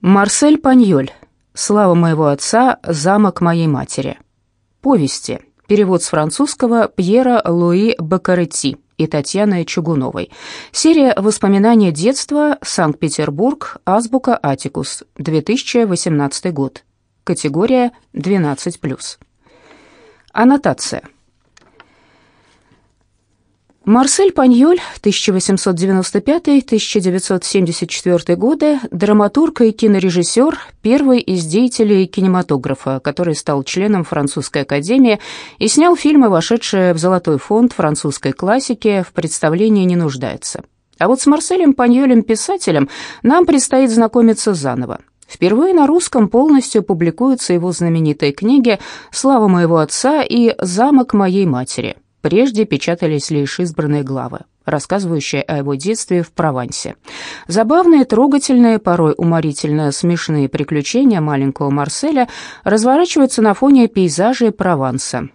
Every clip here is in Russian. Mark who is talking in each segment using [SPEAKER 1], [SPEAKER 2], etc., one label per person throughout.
[SPEAKER 1] Марсель Паньоль. Слава моего отца, замок моей матери. Повести. Перевод с французского Пьера Луи Бакаретти и Татьяны Чугуновой. Серия «Воспоминания детства. Санкт-Петербург. Азбука Атикус. 2018 год». Категория 12+. Аннотация. Марсель Паньоль, 1895-1974 годы, драматург и кинорежиссер, первый из деятелей кинематографа, который стал членом французской академии и снял фильмы, вошедшие в золотой фонд французской классики, в представлении не нуждается. А вот с Марселем Паньолем-писателем нам предстоит знакомиться заново. Впервые на русском полностью публикуются его знаменитые книги «Слава моего отца» и «Замок моей матери», Прежде печатались лишь избранные главы, рассказывающие о его детстве в Провансе. Забавные, трогательные, порой уморительно смешные приключения маленького Марселя разворачиваются на фоне пейзажей Прованса,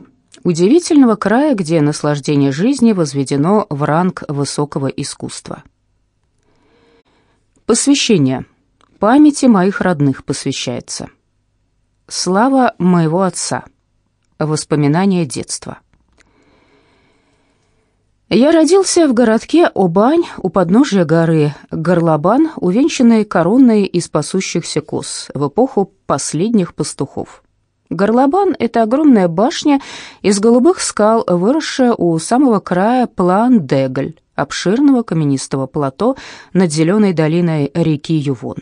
[SPEAKER 1] удивительного края, где наслаждение жизни возведено в ранг высокого искусства. Посвящение. Памяти моих родных посвящается. Слава моего отца. Воспоминания детства. Я родился в городке Обань у подножия горы Горлобан, увенчанной короной из пасущихся коз в эпоху последних пастухов. Горлобан — это огромная башня из голубых скал, выросшая у самого края План-Дегль, обширного каменистого плато над зеленой долиной реки Ювон.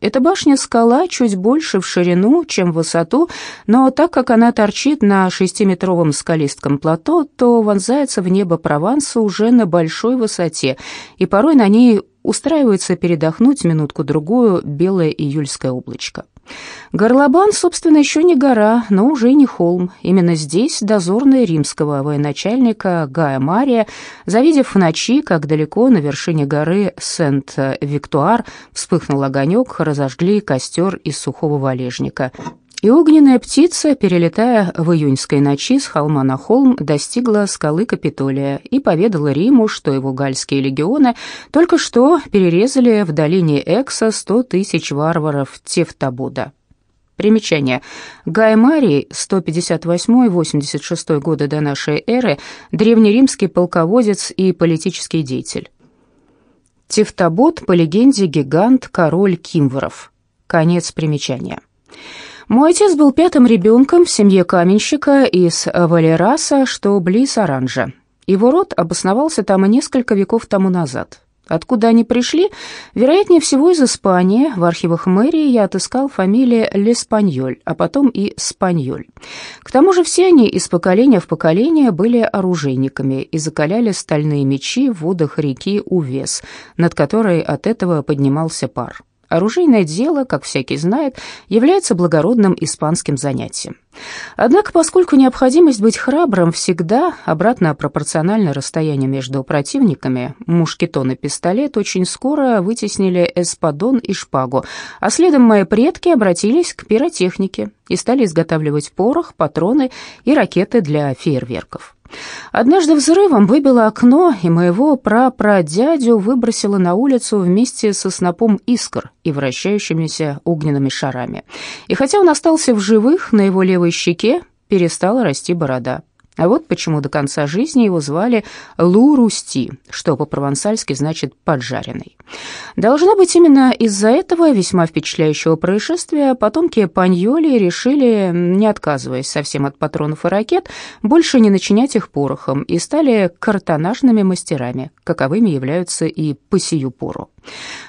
[SPEAKER 1] Эта башня-скала чуть больше в ширину, чем в высоту, но так как она торчит на шестиметровом скалистком плато, то вонзается в небо Прованса уже на большой высоте, и порой на ней устраивается передохнуть минутку-другую белое июльское облачко. Горлобан, собственно, еще не гора, но уже не холм. Именно здесь дозорные римского военачальника Гая Мария, завидев в ночи, как далеко на вершине горы Сент-Виктуар вспыхнул огонек, разожгли костер из сухого валежника. И огненная птица, перелетая в июньской ночи с холма на холм, достигла скалы Капитолия и поведала Риму, что его гальские легионы только что перерезали в долине Экса сто тысяч варваров Тевтобуда. Примечание. Гай Марий, 158-86 годы до нашей эры, древнеримский полководец и политический деятель. Тевтобод, по легенде, гигант, король Кимворов. Конец примечания. Мой отец был пятым ребенком в семье каменщика из Валераса, что близ Оранжа. Его род обосновался там несколько веков тому назад. Откуда они пришли? Вероятнее всего из Испании. В архивах мэрии я отыскал фамилии Леспаньоль, а потом и Спаньоль. К тому же все они из поколения в поколение были оружейниками и закаляли стальные мечи в водах реки Увес, над которой от этого поднимался пар. Оружейное дело, как всякий знает, является благородным испанским занятием. Однако, поскольку необходимость быть храбрым всегда обратно пропорциональна расстоянию между противниками, мушкетон и пистолет очень скоро вытеснили эспадон и шпагу, а следом мои предки обратились к пиротехнике и стали изготавливать порох, патроны и ракеты для фейерверков. Однажды взрывом выбило окно, и моего прапрадядю выбросило на улицу вместе со снопом искр и вращающимися огненными шарами. И хотя он остался в живых, на его левой щеке перестала расти борода. А вот почему до конца жизни его звали Лу Русти, что по-провансальски значит «поджаренный». Должно быть, именно из-за этого весьма впечатляющего происшествия потомки Паньоли решили, не отказываясь совсем от патронов и ракет, больше не начинять их порохом и стали картонажными мастерами, каковыми являются и по сию пору.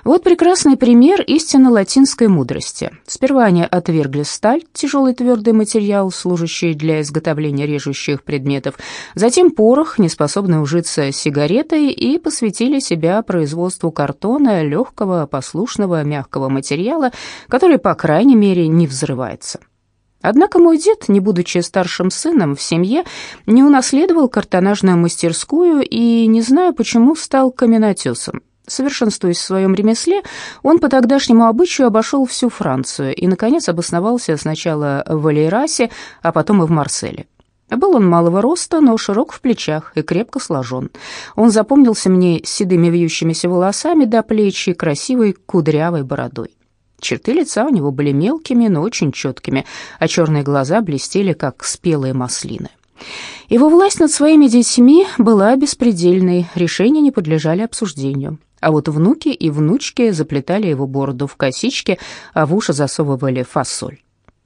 [SPEAKER 1] Вот прекрасный пример истинно латинской мудрости. Сперва они отвергли сталь, тяжелый твердый материал, служащий для изготовления режущих предметов, затем порох, неспособный ужиться сигаретой, и посвятили себя производству картона, легкого, послушного, мягкого материала, который, по крайней мере, не взрывается. Однако мой дед, не будучи старшим сыном в семье, не унаследовал картонажную мастерскую и, не знаю почему, стал каменотесом. Совершенствуясь в своем ремесле, он по тогдашнему обычаю обошел всю Францию и, наконец, обосновался сначала в Валейрасе, а потом и в Марселе. Был он малого роста, но широк в плечах и крепко сложен. Он запомнился мне седыми вьющимися волосами до плеч и красивой кудрявой бородой. Черты лица у него были мелкими, но очень четкими, а черные глаза блестели, как спелые маслины. Его власть над своими детьми была беспредельной, решения не подлежали обсуждению. А вот внуки и внучки заплетали его бороду в косички, а в уши засовывали фасоль.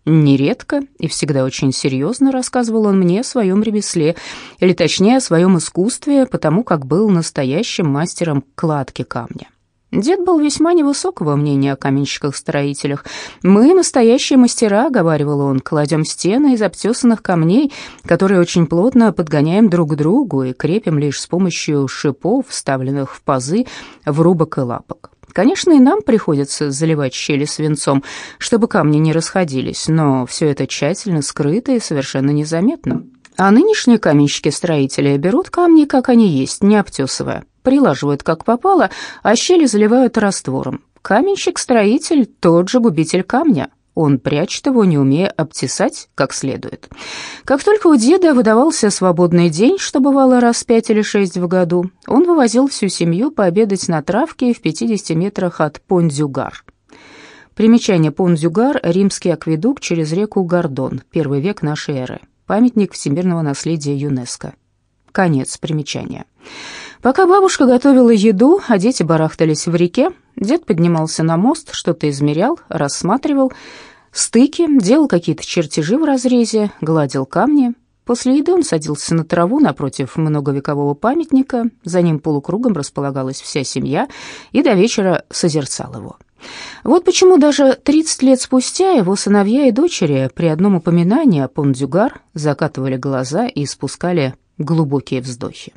[SPEAKER 1] Нередко и всегда очень серьезно рассказывал он мне о своем ремесле, или точнее о своем искусстве, потому как был настоящим мастером кладки камня. Дед был весьма невысокого мнения о каменщиках-строителях. «Мы настоящие мастера», — говорил он, — «кладем стены из обтесанных камней, которые очень плотно подгоняем друг к другу и крепим лишь с помощью шипов, вставленных в пазы, врубок и лапок. Конечно, и нам приходится заливать щели свинцом, чтобы камни не расходились, но все это тщательно скрыто и совершенно незаметно. А нынешние каменщики-строители берут камни, как они есть, не обтесывая, прилаживают как попало, а щели заливают раствором. Каменщик-строитель — тот же губитель камня. Он прячет его, не умея обтесать как следует. Как только у деда выдавался свободный день, что бывало раз пять или шесть в году, он вывозил всю семью пообедать на травке в 50 метрах от Пондзюгар. Примечание Пондзюгар – римский акведук через реку Гордон, первый век нашей эры. Памятник всемирного наследия ЮНЕСКО. Конец примечания. Пока бабушка готовила еду, а дети барахтались в реке, дед поднимался на мост, что-то измерял, рассматривал стыки, делал какие-то чертежи в разрезе, гладил камни. После еды он садился на траву напротив многовекового памятника, за ним полукругом располагалась вся семья и до вечера созерцал его. Вот почему даже 30 лет спустя его сыновья и дочери при одном упоминании о Пондюгар закатывали глаза и спускали глубокие вздохи.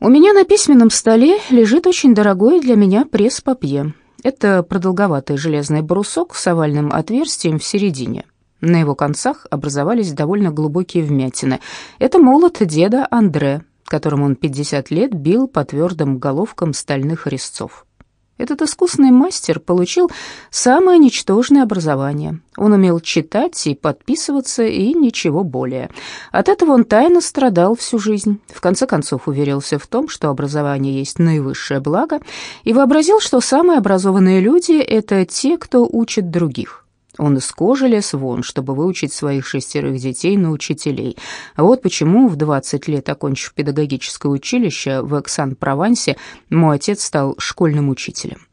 [SPEAKER 1] У меня на письменном столе лежит очень дорогой для меня пресс-папье. Это продолговатый железный брусок с овальным отверстием в середине. На его концах образовались довольно глубокие вмятины. Это молот деда Андре, которым он 50 лет бил по твердым головкам стальных резцов. Этот искусный мастер получил самое ничтожное образование. Он умел читать и подписываться, и ничего более. От этого он тайно страдал всю жизнь. В конце концов уверился в том, что образование есть наивысшее благо, и вообразил, что самые образованные люди — это те, кто учит других. Он из кожи лез вон, чтобы выучить своих шестерых детей на учителей. Вот почему в 20 лет, окончив педагогическое училище в Эксан-Провансе, мой отец стал школьным учителем.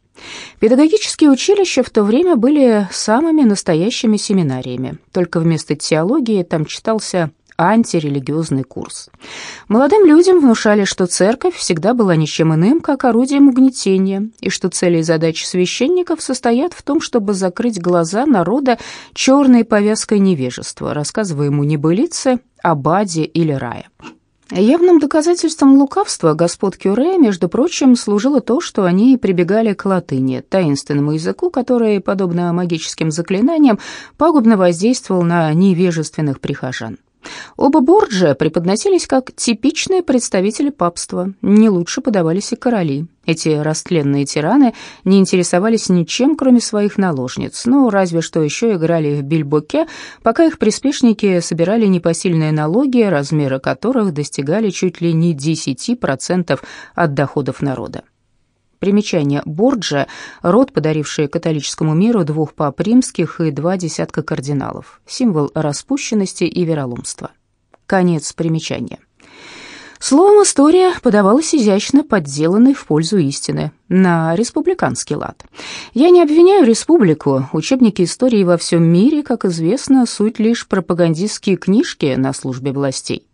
[SPEAKER 1] Педагогические училища в то время были самыми настоящими семинариями, только вместо теологии там читался антирелигиозный курс. Молодым людям внушали, что церковь всегда была ничем иным, как орудием угнетения, и что цели и задачи священников состоят в том, чтобы закрыть глаза народа черной повязкой невежества, рассказывая ему небылицы об аде или рае. Явным доказательством лукавства господ Кюре, между прочим, служило то, что они прибегали к латыни, таинственному языку, который, подобно магическим заклинаниям, пагубно воздействовал на невежественных прихожан. Оба Борджа преподносились как типичные представители папства, не лучше подавались и короли. Эти растленные тираны не интересовались ничем, кроме своих наложниц, ну, разве что еще играли в бильбоке, пока их приспешники собирали непосильные налоги, размеры которых достигали чуть ли не 10% от доходов народа. Примечание. Борджа – род, подаривший католическому миру двух пап римских и два десятка кардиналов, символ распущенности и вероломства. Конец примечания. Словом, история подавалась изящно подделанной в пользу истины, на республиканский лад. Я не обвиняю республику, учебники истории во всем мире, как известно, суть лишь пропагандистские книжки на службе властей.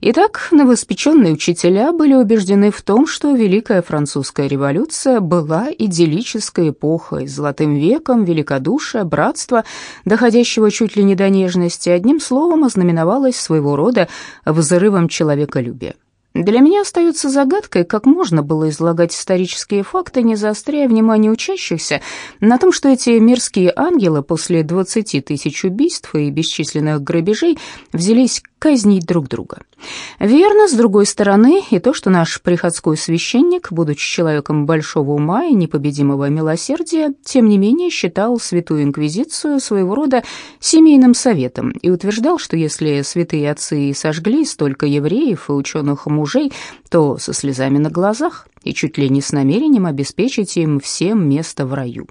[SPEAKER 1] Итак, новоспеченные учителя были убеждены в том, что Великая Французская революция была идиллической эпохой, золотым веком великодушия, братства, доходящего чуть ли не до нежности, одним словом ознаменовалась своего рода взрывом человеколюбия. Для меня остается загадкой, как можно было излагать исторические факты, не заостряя внимание учащихся на том, что эти мерзкие ангелы после 20 тысяч убийств и бесчисленных грабежей взялись казнить друг друга. Верно, с другой стороны, и то, что наш приходской священник, будучи человеком большого ума и непобедимого милосердия, тем не менее считал святую инквизицию своего рода семейным советом и утверждал, что если святые отцы сожгли столько евреев и ученых мужей, то со слезами на глазах и чуть ли не с намерением обеспечить им всем место в раю.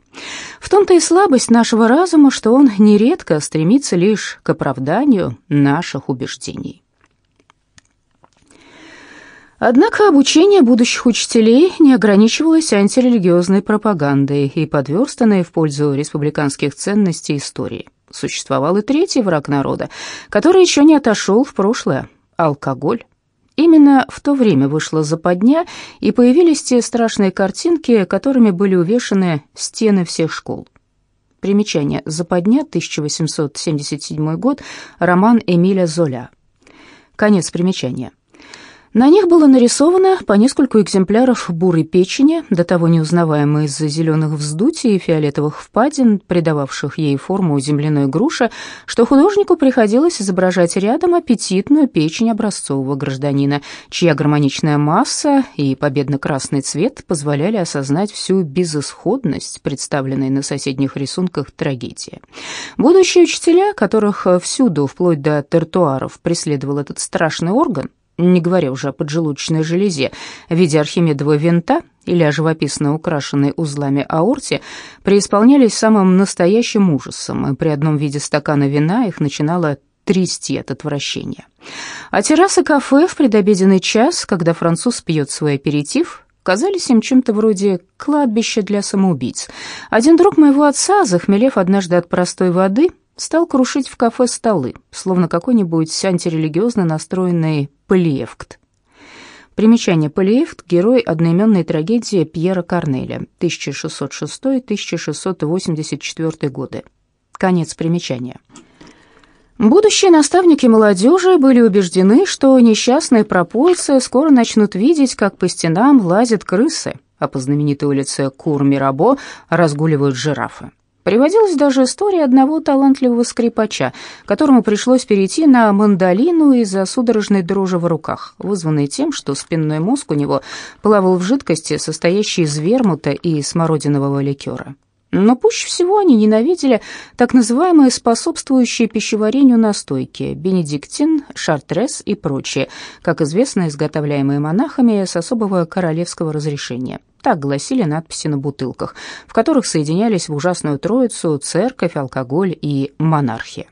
[SPEAKER 1] В том-то и слабость нашего разума, что он нередко стремится лишь к оправданию наших убеждений. Однако обучение будущих учителей не ограничивалось антирелигиозной пропагандой и подверстанной в пользу республиканских ценностей истории. Существовал и третий враг народа, который еще не отошел в прошлое – алкоголь. Именно в то время вышла западня, и появились те страшные картинки, которыми были увешаны стены всех школ. Примечание. Западня, 1877 год, роман Эмиля Золя. Конец примечания. На них было нарисовано по нескольку экземпляров бурой печени, до того неузнаваемой из-за зеленых вздутий и фиолетовых впадин, придававших ей форму земляной груши, что художнику приходилось изображать рядом аппетитную печень образцового гражданина, чья гармоничная масса и победно-красный цвет позволяли осознать всю безысходность, представленной на соседних рисунках трагедии. Будущие учителя, которых всюду, вплоть до тротуаров, преследовал этот страшный орган, не говоря уже о поджелудочной железе, в виде архимедового винта или о живописно украшенной узлами аорте, преисполнялись самым настоящим ужасом, и при одном виде стакана вина их начинало трясти от отвращения. А террасы кафе в предобеденный час, когда француз пьет свой аперитив, казались им чем-то вроде кладбища для самоубийц. Один друг моего отца, захмелев однажды от простой воды, стал крушить в кафе столы, словно какой-нибудь антирелигиозно настроенный Полиевкт. Примечание Полиевкт – герой одноименной трагедии Пьера Корнеля, 1606-1684 годы. Конец примечания. Будущие наставники молодежи были убеждены, что несчастные пропойцы скоро начнут видеть, как по стенам лазят крысы, а по знаменитой улице Кур-Мирабо разгуливают жирафы. Приводилась даже история одного талантливого скрипача, которому пришлось перейти на мандолину из-за судорожной дрожи в руках, вызванной тем, что спинной мозг у него плавал в жидкости, состоящей из вермута и смородинового ликера. Но пуще всего они ненавидели так называемые способствующие пищеварению настойки – бенедиктин, шартрес и прочие, как известно, изготовляемые монахами с особого королевского разрешения – так гласили надписи на бутылках, в которых соединялись в ужасную троицу церковь, алкоголь и монархия.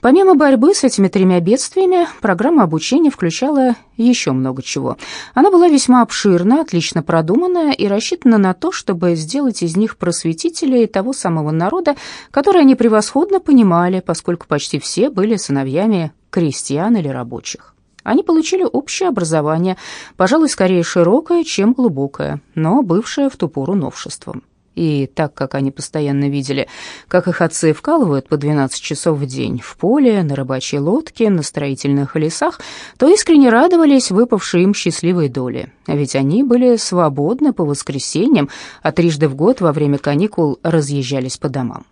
[SPEAKER 1] Помимо борьбы с этими тремя бедствиями, программа обучения включала еще много чего. Она была весьма обширна, отлично продуманная и рассчитана на то, чтобы сделать из них просветителей того самого народа, который они превосходно понимали, поскольку почти все были сыновьями крестьян или рабочих. Они получили общее образование, пожалуй, скорее широкое, чем глубокое, но бывшее в ту пору новшеством. И так как они постоянно видели, как их отцы вкалывают по 12 часов в день в поле, на рыбачьей лодке, на строительных лесах, то искренне радовались выпавшей им счастливой доле. Ведь они были свободны по воскресеньям, а трижды в год во время каникул разъезжались по домам.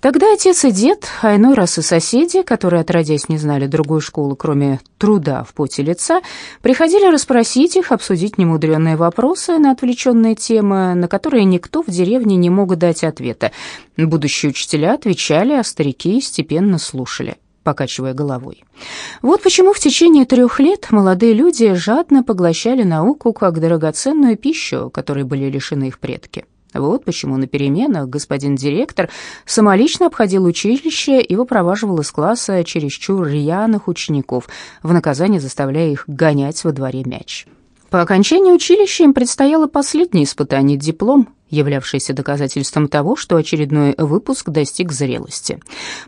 [SPEAKER 1] Тогда отец и дед, а иной раз и соседи, которые отродясь не знали другой школы, кроме труда в поте лица, приходили расспросить их, обсудить немудренные вопросы на отвлеченные темы, на которые никто в деревне не мог дать ответа. Будущие учителя отвечали, а старики степенно слушали покачивая головой. Вот почему в течение трех лет молодые люди жадно поглощали науку как драгоценную пищу, которой были лишены их предки. Вот почему на переменах господин директор самолично обходил училище и выпроваживал из класса чересчур рьяных учеников, в наказание заставляя их гонять во дворе мяч. По окончании училища им предстояло последнее испытание диплом, являвшийся доказательством того, что очередной выпуск достиг зрелости.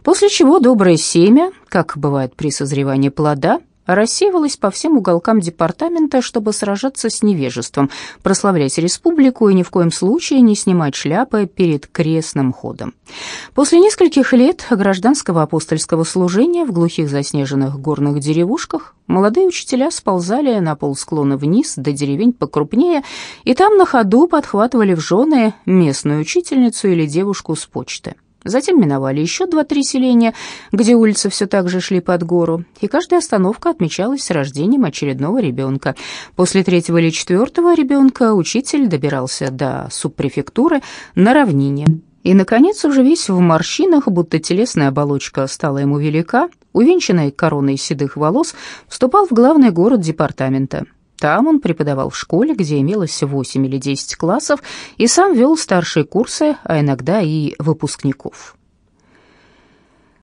[SPEAKER 1] После чего доброе семя, как бывает при созревании плода, рассеивалась по всем уголкам департамента, чтобы сражаться с невежеством, прославлять республику и ни в коем случае не снимать шляпы перед крестным ходом. После нескольких лет гражданского апостольского служения в глухих заснеженных горных деревушках молодые учителя сползали на полсклона вниз до деревень покрупнее, и там на ходу подхватывали в жены местную учительницу или девушку с почты. Затем миновали еще два-три селения, где улицы все так же шли под гору, и каждая остановка отмечалась рождением очередного ребенка. После третьего или четвертого ребенка учитель добирался до субпрефектуры на равнине. И, наконец, уже весь в морщинах, будто телесная оболочка стала ему велика, увенчанный короной седых волос, вступал в главный город департамента. Там он преподавал в школе, где имелось 8 или 10 классов, и сам вел старшие курсы, а иногда и выпускников.